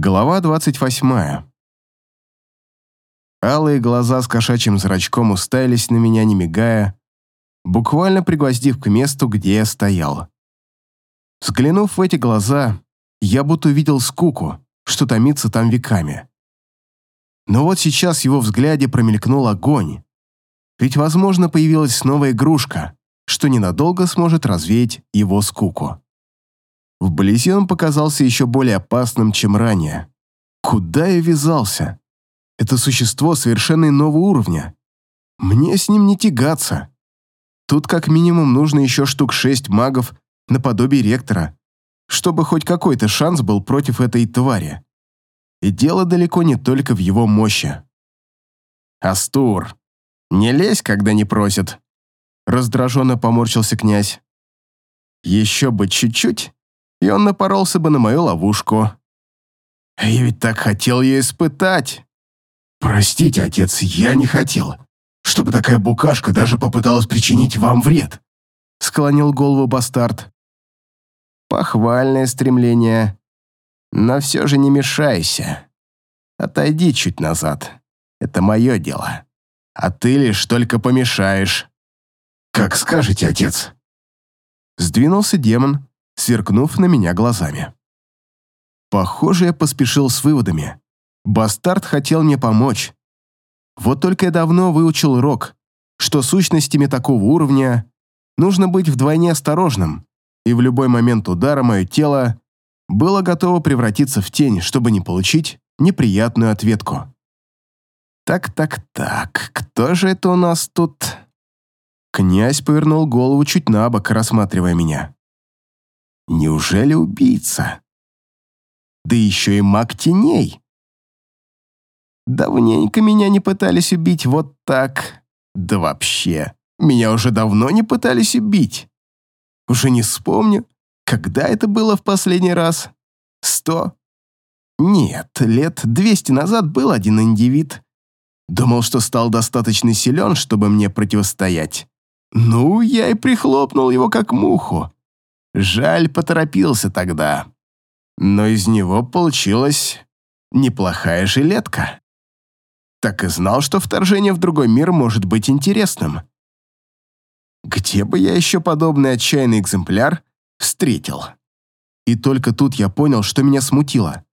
Глава 28. Алые глаза с кошачьим зрачком уставились на меня, не мигая, буквально пригвоздив к месту, где я стоял. Взглянув в эти глаза, я будто увидел скуку, что томится там веками. Но вот сейчас в его взгляде промелькнул огонь. Ведь, возможно, появилась новая игрушка, что ненадолго сможет развеять его скуку. Вблизи он показался еще более опасным, чем ранее. Куда я ввязался? Это существо совершенно иного уровня. Мне с ним не тягаться. Тут как минимум нужно еще штук шесть магов наподобие ректора, чтобы хоть какой-то шанс был против этой твари. И дело далеко не только в его мощи. «Астур, не лезь, когда не просят», — раздраженно поморщился князь. «Еще бы чуть-чуть, и он напоролся бы на мою ловушку. Я ведь так хотел ее испытать. Простите, отец, я не хотел, чтобы такая букашка даже попыталась причинить вам вред. Склонил голову бастард. Похвальное стремление. Но все же не мешайся. Отойди чуть назад. Это мое дело. А ты лишь только помешаешь. Как скажете, отец. Сдвинулся демон, сверкнув на меня глазами. Похоже, я поспешил с выводами. Бастард хотел мне помочь. Вот только я давно выучил рок, что сущностями такого уровня нужно быть вдвойне осторожным, и в любой момент удара мое тело было готово превратиться в тень, чтобы не получить неприятную ответку. Так-так-так, кто же это у нас тут? Князь повернул голову чуть на бок, рассматривая меня. Неужели убийца? Да еще и маг теней. Давненько меня не пытались убить вот так. Да вообще, меня уже давно не пытались убить. Уже не вспомню, когда это было в последний раз. Сто? Нет, лет двести назад был один индивид. Думал, что стал достаточно силен, чтобы мне противостоять. Ну, я и прихлопнул его как муху. Жаль, поторопился тогда. Но из него получилась неплохая жилетка. Так и знал, что вторжение в другой мир может быть интересным. Где бы я еще подобный отчаянный экземпляр встретил? И только тут я понял, что меня смутило.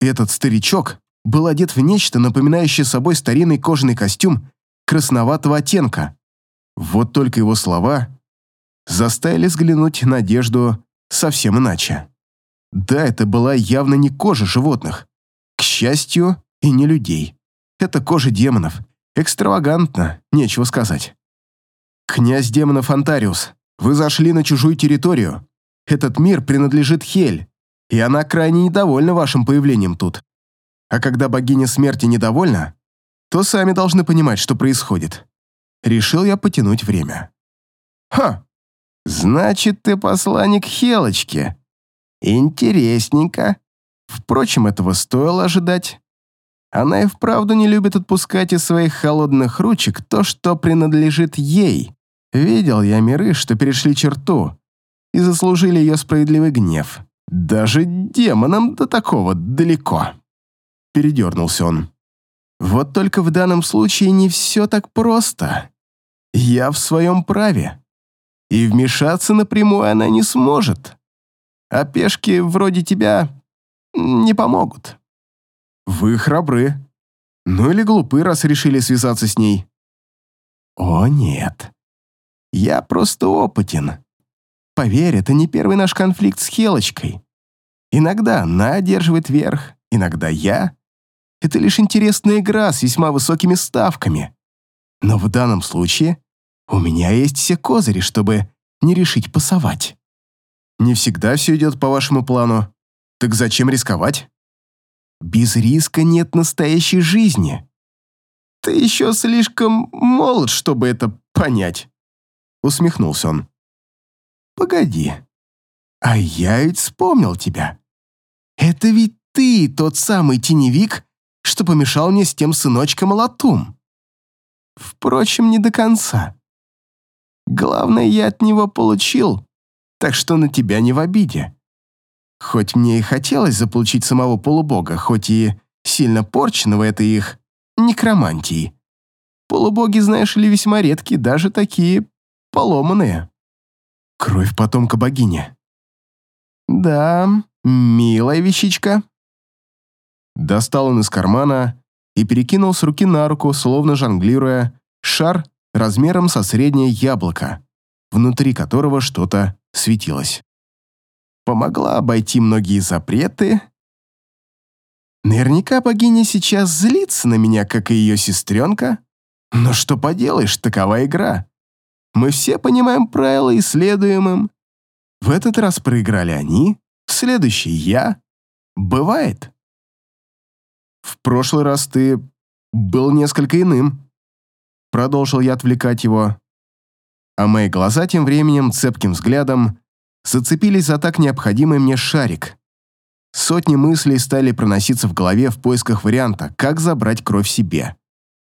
Этот старичок был одет в нечто, напоминающее собой старинный кожаный костюм красноватого оттенка. Вот только его слова заставили взглянуть на одежду совсем иначе. Да, это была явно не кожа животных. К счастью, и не людей. Это кожа демонов. Экстравагантно, нечего сказать. «Князь демонов Антариус, вы зашли на чужую территорию. Этот мир принадлежит Хель, и она крайне недовольна вашим появлением тут. А когда богиня смерти недовольна, то сами должны понимать, что происходит. Решил я потянуть время. Ха! Значит, ты посланник Хелочки. Интересненько. Впрочем, этого стоило ожидать. Она и вправду не любит отпускать из своих холодных ручек то, что принадлежит ей. Видел я миры, что перешли черту и заслужили ее справедливый гнев. Даже демонам до такого далеко. Передернулся он. Вот только в данном случае не все так просто. Я в своем праве и вмешаться напрямую она не сможет. А пешки вроде тебя не помогут. Вы храбры. Ну или глупы, раз решили связаться с ней. О, нет. Я просто опытен. Поверь, это не первый наш конфликт с Хелочкой. Иногда она одерживает верх, иногда я. Это лишь интересная игра с весьма высокими ставками. Но в данном случае у меня есть все козыри, чтобы не решить пасовать. Не всегда все идет по вашему плану. Так зачем рисковать? Без риска нет настоящей жизни. Ты еще слишком молод, чтобы это понять. Усмехнулся он. Погоди. А я ведь вспомнил тебя. Это ведь ты тот самый теневик, что помешал мне с тем сыночком Латум. Впрочем, не до конца. Главное, я от него получил, так что на тебя не в обиде. Хоть мне и хотелось заполучить самого полубога, хоть и сильно порченного этой их некромантии. Полубоги, знаешь ли, весьма редкие, даже такие поломанные. Кровь потомка богини. Да, милая вещичка. Достал он из кармана и перекинул с руки на руку, словно жонглируя, шар размером со среднее яблоко, внутри которого что-то светилось. Помогла обойти многие запреты. Наверняка богиня сейчас злится на меня, как и ее сестренка. Но что поделаешь, такова игра. Мы все понимаем правила и следуем им. В этот раз проиграли они, в следующий я. Бывает. В прошлый раз ты был несколько иным. Продолжил я отвлекать его. А мои глаза тем временем цепким взглядом зацепились за так необходимый мне шарик. Сотни мыслей стали проноситься в голове в поисках варианта, как забрать кровь себе.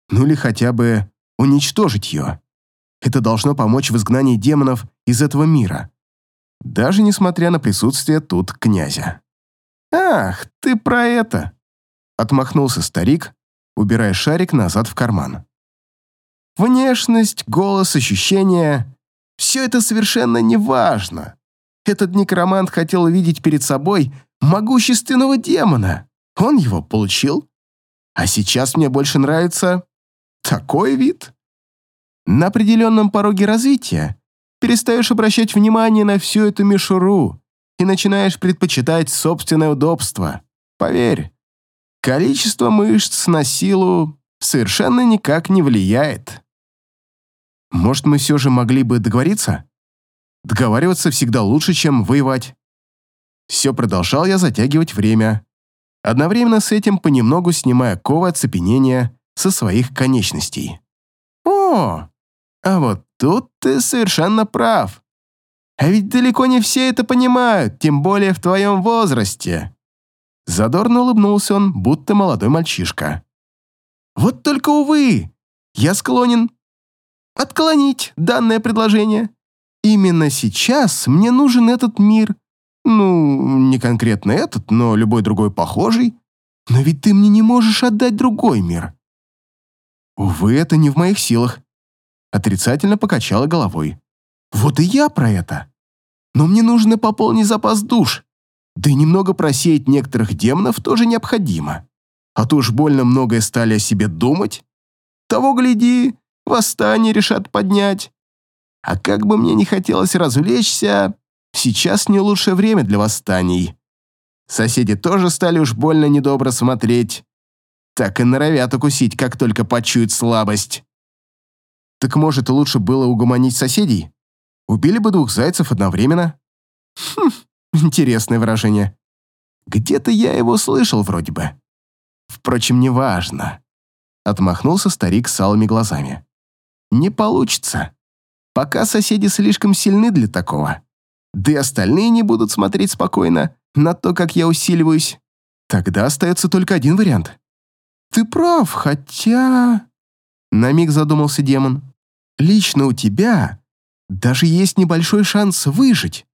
Ну или хотя бы уничтожить ее. Это должно помочь в изгнании демонов из этого мира. Даже несмотря на присутствие тут князя. «Ах, ты про это!» Отмахнулся старик, убирая шарик назад в карман. Внешность, голос, ощущения — все это совершенно не важно. Этот некромант хотел увидеть перед собой могущественного демона. Он его получил. А сейчас мне больше нравится такой вид. На определенном пороге развития перестаешь обращать внимание на всю эту мишуру и начинаешь предпочитать собственное удобство. Поверь, количество мышц на силу совершенно никак не влияет. Может, мы все же могли бы договориться? Договариваться всегда лучше, чем воевать. Все продолжал я затягивать время, одновременно с этим понемногу снимая ковы оцепенения со своих конечностей. О, а вот тут ты совершенно прав. А ведь далеко не все это понимают, тем более в твоем возрасте. Задорно улыбнулся он, будто молодой мальчишка. Вот только, увы, я склонен отклонить данное предложение. Именно сейчас мне нужен этот мир. Ну, не конкретно этот, но любой другой похожий. Но ведь ты мне не можешь отдать другой мир. Увы, это не в моих силах. Отрицательно покачала головой. Вот и я про это. Но мне нужно пополнить запас душ. Да и немного просеять некоторых демонов тоже необходимо. А то уж больно многое стали о себе думать. Того гляди, восстание решат поднять. А как бы мне не хотелось развлечься, сейчас не лучшее время для восстаний. Соседи тоже стали уж больно недобро смотреть. Так и норовят укусить, как только почуют слабость. Так может, лучше было угомонить соседей? Убили бы двух зайцев одновременно? Хм, интересное выражение. Где-то я его слышал вроде бы. Впрочем, неважно. Отмахнулся старик с алыми глазами. Не получится. Пока соседи слишком сильны для такого. Да и остальные не будут смотреть спокойно на то, как я усиливаюсь. Тогда остается только один вариант. Ты прав, хотя... На миг задумался демон. Лично у тебя даже есть небольшой шанс выжить.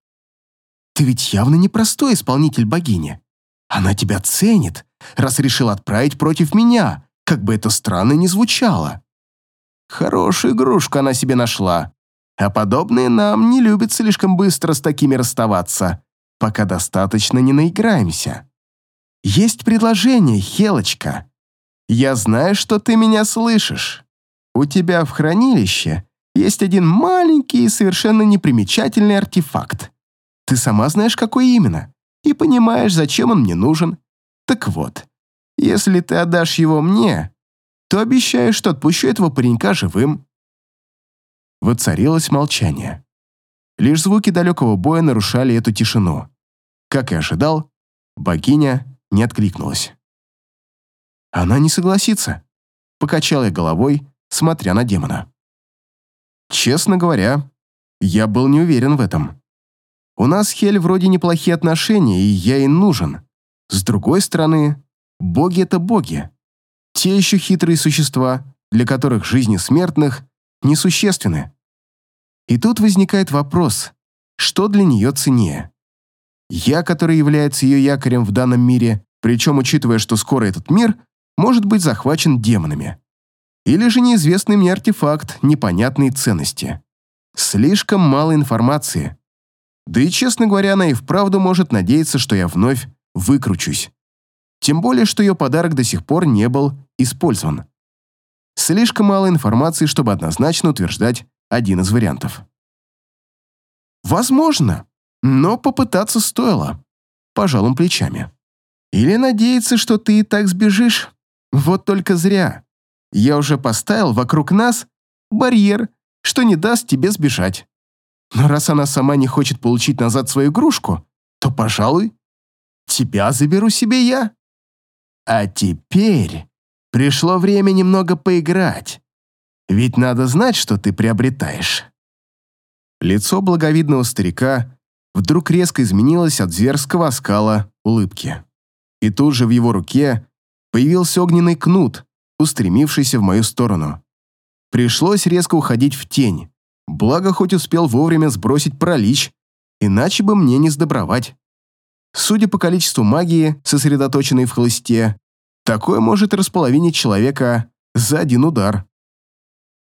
Ты ведь явно непростой исполнитель богини. Она тебя ценит, раз решил отправить против меня, как бы это странно ни звучало. Хорошую игрушку она себе нашла. А подобные нам не любят слишком быстро с такими расставаться, пока достаточно не наиграемся. Есть предложение, Хелочка. Я знаю, что ты меня слышишь. У тебя в хранилище есть один маленький и совершенно непримечательный артефакт. Ты сама знаешь, какой именно, и понимаешь, зачем он мне нужен. Так вот, если ты отдашь его мне, то обещаю, что отпущу этого паренька живым». Воцарилось молчание. Лишь звуки далекого боя нарушали эту тишину. Как и ожидал, богиня не откликнулась. «Она не согласится», — покачал я головой, смотря на демона. Честно говоря, я был не уверен в этом. У нас с Хель вроде неплохие отношения, и я ей нужен. С другой стороны, боги — это боги. Те еще хитрые существа, для которых жизни смертных несущественны. И тут возникает вопрос, что для нее ценнее? Я, который является ее якорем в данном мире, причем учитывая, что скоро этот мир может быть захвачен демонами. Или же неизвестный мне артефакт непонятной ценности. Слишком мало информации. Да и, честно говоря, она и вправду может надеяться, что я вновь выкручусь. Тем более, что ее подарок до сих пор не был использован. Слишком мало информации, чтобы однозначно утверждать один из вариантов. Возможно, но попытаться стоило. Пожалуй, плечами. Или надеяться, что ты и так сбежишь. Вот только зря. Я уже поставил вокруг нас барьер, что не даст тебе сбежать. Но раз она сама не хочет получить назад свою игрушку, то, пожалуй, тебя заберу себе я. А теперь пришло время немного поиграть. Ведь надо знать, что ты приобретаешь. Лицо благовидного старика вдруг резко изменилось от зверского оскала улыбки. И тут же в его руке появился огненный кнут, устремившийся в мою сторону. Пришлось резко уходить в тень, благо хоть успел вовремя сбросить паралич, иначе бы мне не сдобровать. Судя по количеству магии, сосредоточенной в хлысте, такое может располовинить человека за один удар.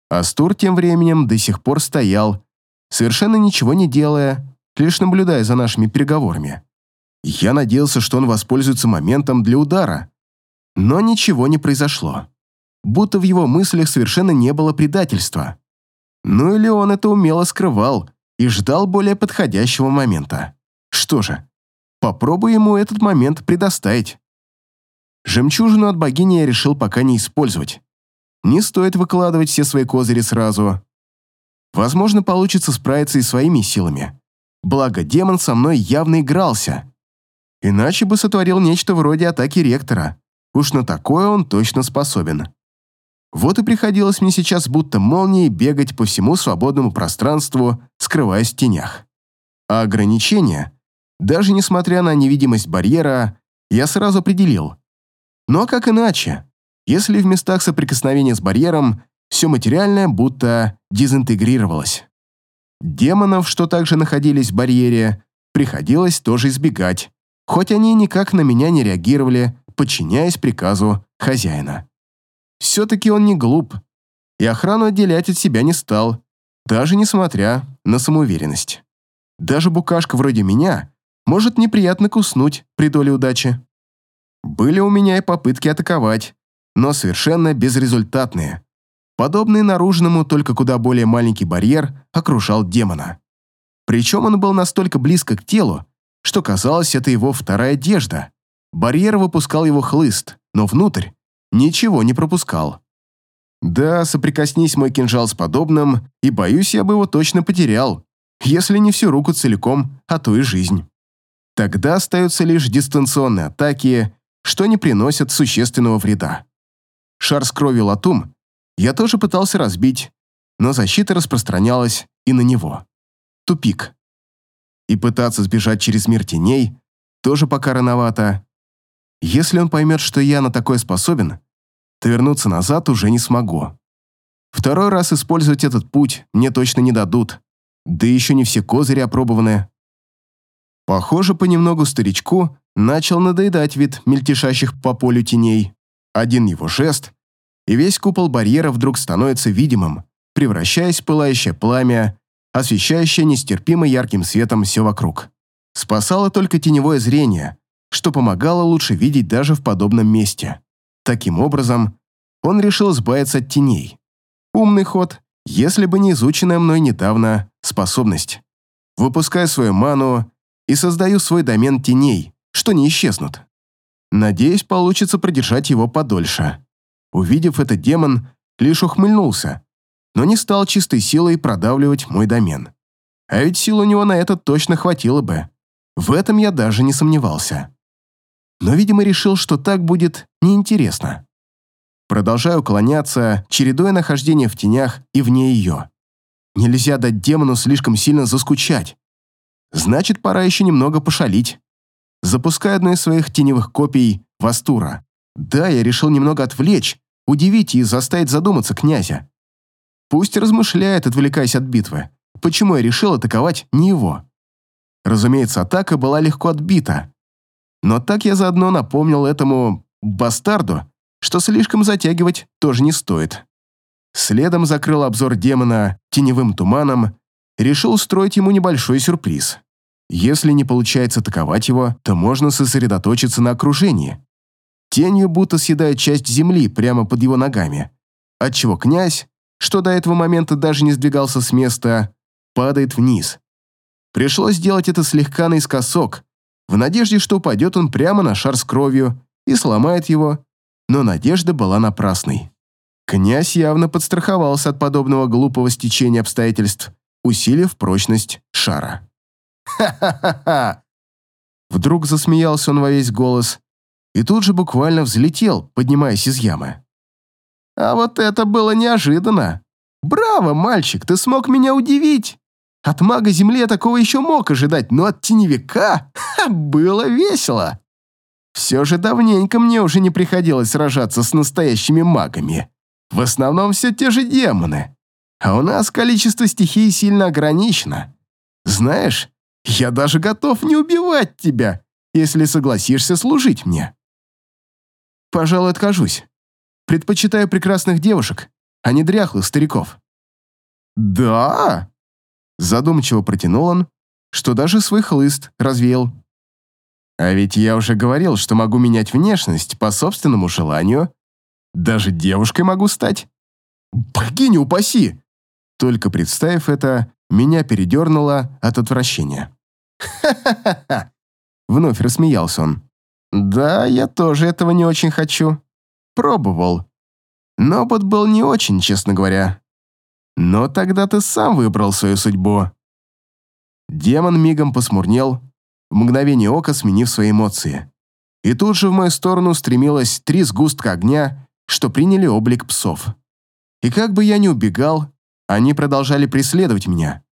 Астур тем временем до сих пор стоял, совершенно ничего не делая, лишь наблюдая за нашими переговорами. Я надеялся, что он воспользуется моментом для удара, но ничего не произошло. Будто в его мыслях совершенно не было предательства. Ну или он это умело скрывал и ждал более подходящего момента. Что же, попробую ему этот момент предоставить. Жемчужину от богини я решил пока не использовать. Не стоит выкладывать все свои козыри сразу. Возможно, получится справиться и своими силами. Благо, демон со мной явно игрался. Иначе бы сотворил нечто вроде атаки ректора. Уж на такое он точно способен. Вот и приходилось мне сейчас будто молнией бегать по всему свободному пространству, скрываясь в тенях. А ограничения, даже несмотря на невидимость барьера, я сразу определил. Но как иначе? Если в местах соприкосновения с барьером все материальное будто дезинтегрировалось. Демонов, что также находились в барьере, приходилось тоже избегать, хоть они никак на меня не реагировали, подчиняясь приказу хозяина. Все-таки он не глуп, и охрану отделять от себя не стал, даже несмотря на самоуверенность. Даже букашка вроде меня может неприятно куснуть при доле удачи. Были у меня и попытки атаковать, но совершенно безрезультатные. Подобный наружному, только куда более маленький барьер окружал демона. Причем он был настолько близко к телу, что казалось, это его вторая одежда. Барьер выпускал его хлыст, но внутрь ничего не пропускал. Да, соприкоснись мой кинжал с подобным, и, боюсь, я бы его точно потерял, если не всю руку целиком, а то и жизнь. Тогда остаются лишь дистанционные атаки, что не приносят существенного вреда. Шар с кровью латум я тоже пытался разбить, но защита распространялась и на него. Тупик. И пытаться сбежать через мир теней тоже пока рановато. Если он поймет, что я на такое способен, то вернуться назад уже не смогу. Второй раз использовать этот путь мне точно не дадут, да еще не все козыри опробованы. Похоже, понемногу старичку начал надоедать вид мельтешащих по полю теней. Один его жест, и весь купол барьера вдруг становится видимым, превращаясь в пылающее пламя, освещающее нестерпимо ярким светом все вокруг. Спасало только теневое зрение, что помогало лучше видеть даже в подобном месте. Таким образом, он решил избавиться от теней. Умный ход, если бы не изученная мной недавно способность. Выпускаю свою ману и создаю свой домен теней, что не исчезнут. Надеюсь, получится продержать его подольше. Увидев это, демон лишь ухмыльнулся, но не стал чистой силой продавливать мой домен. А ведь сил у него на это точно хватило бы. В этом я даже не сомневался. Но, видимо, решил, что так будет неинтересно. Продолжаю уклоняться, чередуя нахождение в тенях и вне ее. Нельзя дать демону слишком сильно заскучать. Значит, пора еще немного пошалить. Запускаю одну из своих теневых копий в Астура. Да, я решил немного отвлечь, удивить и заставить задуматься князя. Пусть размышляет, отвлекаясь от битвы, почему я решил атаковать не его. Разумеется, атака была легко отбита. Но так я заодно напомнил этому бастарду, что слишком затягивать тоже не стоит. Следом закрыл обзор демона теневым туманом решил устроить ему небольшой сюрприз. Если не получается атаковать его, то можно сосредоточиться на окружении. Тенью будто съедает часть земли прямо под его ногами, отчего князь, что до этого момента даже не сдвигался с места, падает вниз. Пришлось сделать это слегка наискосок, в надежде, что упадет он прямо на шар с кровью и сломает его, но надежда была напрасной. Князь явно подстраховался от подобного глупого стечения обстоятельств, усилив прочность шара. «Ха-ха-ха-ха!» Вдруг засмеялся он во весь голос и тут же буквально взлетел, поднимаясь из ямы. «А вот это было неожиданно! Браво, мальчик, ты смог меня удивить! От мага Земли я такого еще мог ожидать, но от теневика ха, было весело!» Все же давненько мне уже не приходилось сражаться с настоящими магами. В основном все те же демоны. А у нас количество стихий сильно ограничено. Знаешь, я даже готов не убивать тебя, если согласишься служить мне. Пожалуй, откажусь. Предпочитаю прекрасных девушек, а не дряхлых стариков. Да? Задумчиво протянул он, что даже свой хлыст развеял. А ведь я уже говорил, что могу менять внешность по собственному желанию. Даже девушкой могу стать. Богиня упаси! Только представив это, меня передернуло от отвращения. «Ха-ха-ха!» Вновь рассмеялся он. «Да, я тоже этого не очень хочу. Пробовал. Но опыт был не очень, честно говоря. Но тогда ты сам выбрал свою судьбу». Демон мигом посмурнел, в мгновение ока сменив свои эмоции. И тут же в мою сторону стремилось три сгустка огня, что приняли облик псов. И как бы я ни убегал, они продолжали преследовать меня.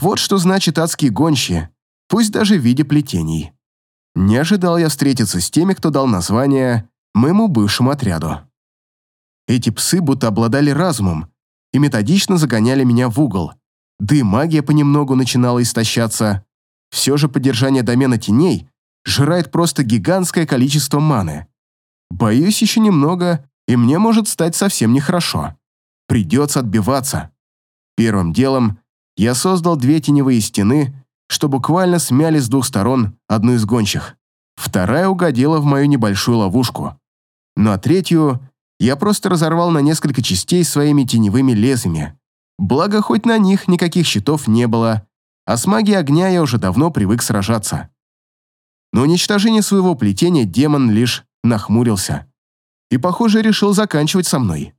Вот что значит адские гончие, пусть даже в виде плетений. Не ожидал я встретиться с теми, кто дал название моему бывшему отряду. Эти псы будто обладали разумом и методично загоняли меня в угол, да и магия понемногу начинала истощаться, все же поддержание домена теней жирает просто гигантское количество маны. Боюсь еще немного, и мне может стать совсем нехорошо. Придется отбиваться. Первым делом я создал две теневые стены, что буквально смяли с двух сторон одну из гончих. Вторая угодила в мою небольшую ловушку. Ну а третью я просто разорвал на несколько частей своими теневыми лезвиями. Благо, хоть на них никаких щитов не было, а с магией огня я уже давно привык сражаться. Но уничтожение своего плетения демон лишь нахмурился. И, похоже, решил заканчивать со мной.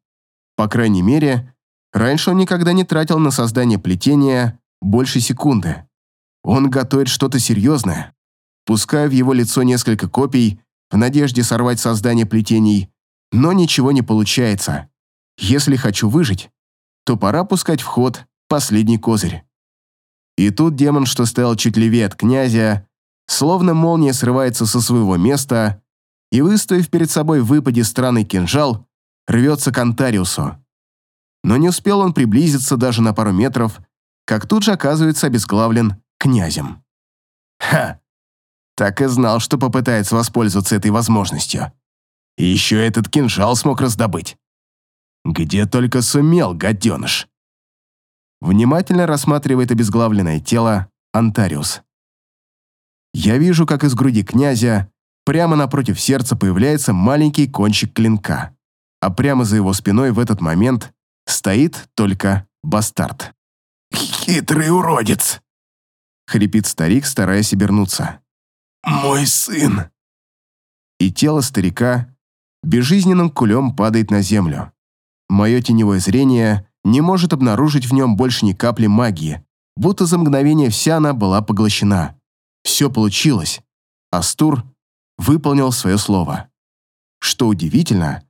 По крайней мере, раньше он никогда не тратил на создание плетения больше секунды. Он готовит что-то серьезное. Пускаю в его лицо несколько копий в надежде сорвать создание плетений, но ничего не получается. Если хочу выжить, то пора пускать в ход последний козырь. И тут демон, что стоял чуть левее от князя, словно молния срывается со своего места и, выставив перед собой в выпаде странный кинжал, рвется к Антариусу. Но не успел он приблизиться даже на пару метров, как тут же оказывается обезглавлен князем. Ха! Так и знал, что попытается воспользоваться этой возможностью. И еще этот кинжал смог раздобыть. Где только сумел, гаденыш внимательно рассматривает обезглавленное тело Антариус. Я вижу, как из груди князя прямо напротив сердца появляется маленький кончик клинка, а прямо за его спиной в этот момент стоит только бастард. «Хитрый уродец!» — хрипит старик, стараясь обернуться. «Мой сын!» И тело старика безжизненным кулем падает на землю. Мое теневое зрение не может обнаружить в нем больше ни капли магии, будто за мгновение вся она была поглощена. Все получилось. Астур выполнил свое слово. Что удивительно,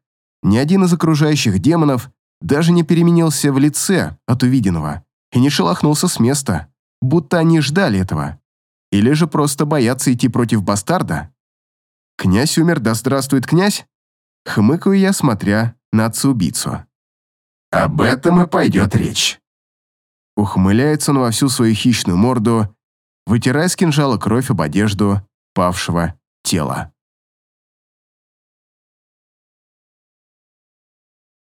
ни один из окружающих демонов даже не переменился в лице от увиденного и не шелохнулся с места, будто они ждали этого. Или же просто боятся идти против бастарда. Князь умер, да здравствует князь? Хмыкаю я, смотря на отца-убийцу. Об этом и пойдет речь. Ухмыляется он во всю свою хищную морду, вытирая с кинжала кровь об одежду павшего тела.